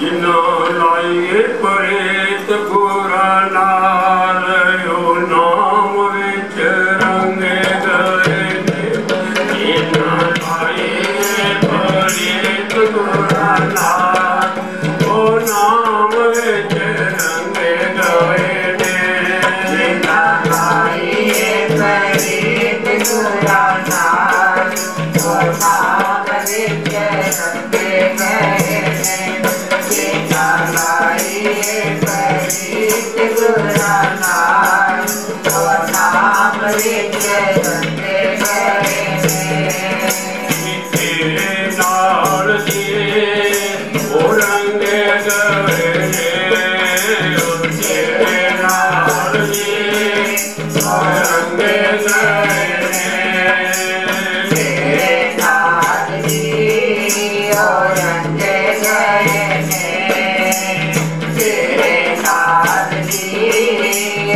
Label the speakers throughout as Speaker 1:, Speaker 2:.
Speaker 1: ਜਿਨੋ ਲਾਈਏ ਪਰੇ ਤੇ ਬੁਰਾ ਨਾ
Speaker 2: Amen.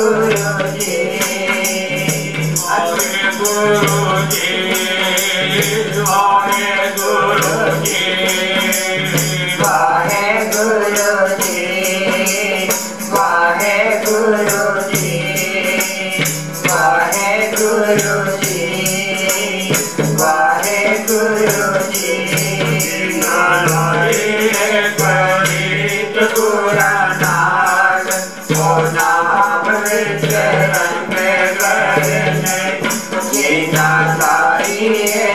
Speaker 2: i
Speaker 1: Guru.
Speaker 2: Yeah.